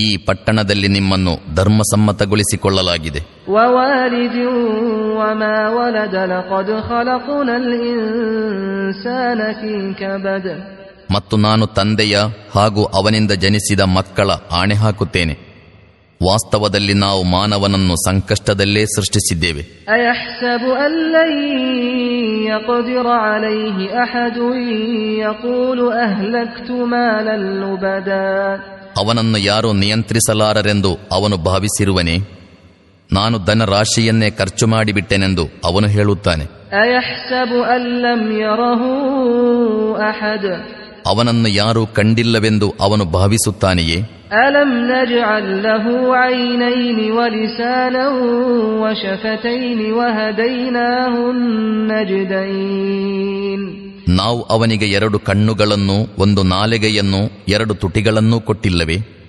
ಈ ಪಟ್ಟಣದಲ್ಲಿ ನಿಮ್ಮನ್ನು ಧರ್ಮಸಮ್ಮತಗೊಳಿಸಿಕೊಳ್ಳಲಾಗಿದೆ. ಮತ್ತು ನಾನು ತಂದೆಯ ಹಾಗೂ ಅವನಿಂದ ಜನಿಸಿದ ಮಕ್ಕಳ ಆಣೆ ಹಾಕುತ್ತೇನೆ. ವಾಸ್ತವದಲ್ಲಿ ನಾವು ಮಾನವನನ್ನು ಸಂಕಷ್ಟದಲ್ಲೇ ಸೃಷ್ಟಿಸಿದ್ದೇವೆ. ಅಹದು ಅವನನ್ನು ಯಾರೂ ನಿಯಂತ್ರಿಸಲಾರರೆಂದು ಅವನು ಭಾವಿಸಿರುವನೇ ನಾನು ಧನ ರಾಶಿಯನ್ನೇ ಖರ್ಚು ಮಾಡಿಬಿಟ್ಟೆನೆಂದು ಅವನು ಹೇಳುತ್ತಾನೆ. ಅವನನ್ನು ಯಾರೂ ಕಂಡಿಲ್ಲವೆಂದು ಅವನು ಭಾವಿಸುತ್ತಾನೆಯೇ? ಅಲಂ ನಜಅಲ್ಲಹು ಐನೈನಿ ವಲಿಸಾನೌ ವಶಫತೈನಿ ವಹದೈನಾಹುನ್ ನಜ್ದೈನ್. ನಾವು ಅವನಿಗೆ ಎರಡು ಕಣ್ಣುಗಳನ್ನು ಒಂದು ನಾಲಿಗೆಯನ್ನು ಎರಡು ತುಟಿಗಳನ್ನೂ ಕೊಟ್ಟಿಲ್ಲವೆ?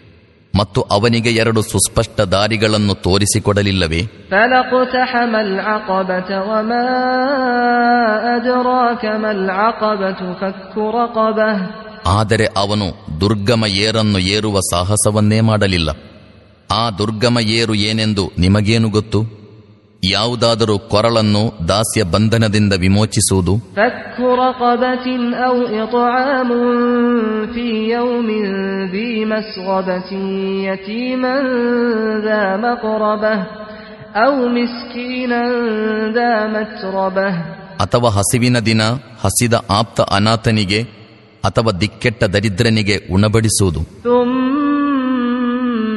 ಮತ್ತು ಅವನಿಗೆ ಎರಡು ಸುಸ್ಪಷ್ಟ ದಾರಿಗಳನ್ನು ತೋರಿಸಿಕೊಡಲಿಲ್ಲವೇ? ಆದರೆ ಅವನು ದುರ್ಗಮ ಏರನ್ನು ಏರುವ ಸಾಹಸವನ್ನೇ ಮಾಡಲಿಲ್ಲ. ಆ ದುರ್ಗಮ ಏರು ಏನೆಂದು ನಿಮಗೇನು ಗೊತ್ತು? ಯಾವುದಾದರೂ ಕೊರಳನ್ನು ದಾಸ್ಯ ಬಂಧನದಿಂದ ವಿಮೋಚಿಸುವುದು? ಅಥವಾ ಹಸಿವಿನ ದಿನ ಹಸಿದ ಆಪ್ತ ಅನಾಥನಿಗೆ ಅಥವಾ ದಿಕ್ಕೆಟ್ಟ ದರಿದ್ರನಿಗೆ ಉಣಬಡಿಸುವುದು?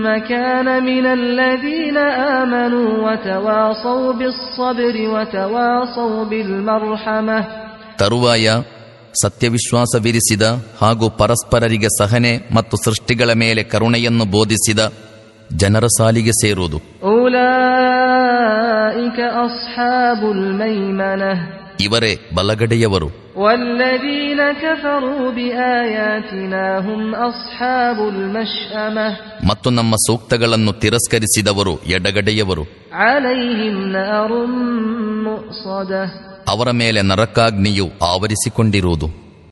ثم كان من الذين آمنوا وتواصوا بالصبر وتواصوا بالمرحمة ತರುವಾಯ ಸತ್ಯವಿಶ್ವಾಸವಿರಿಸಿದ ಹಾಗೂ ಪರಸ್ಪರರಿಗೆ ಸಹನೆ ಮತ್ತು ಸೃಷ್ಟಿಗಳ ಮೇಲೆ ಕರುಣೆಯನ್ನು ಬೋಧಿಸಿದ ಜನರ ಸಾಲಿಗೆ ಸೇರುವುದು أولئك أصحاب الميمنة ಇವರೇ ಬಲಗಡೆಯವರು. ಮತ್ತು ನಮ್ಮ ಸೂಕ್ತಗಳನ್ನು ತಿರಸ್ಕರಿಸಿದವರು ಎಡಗಡೆಯವರು. ಅವರ ಮೇಲೆ ನರಕಾಗ್ನಿಯು ಆವರಿಸಿಕೊಂಡಿರುವುದು.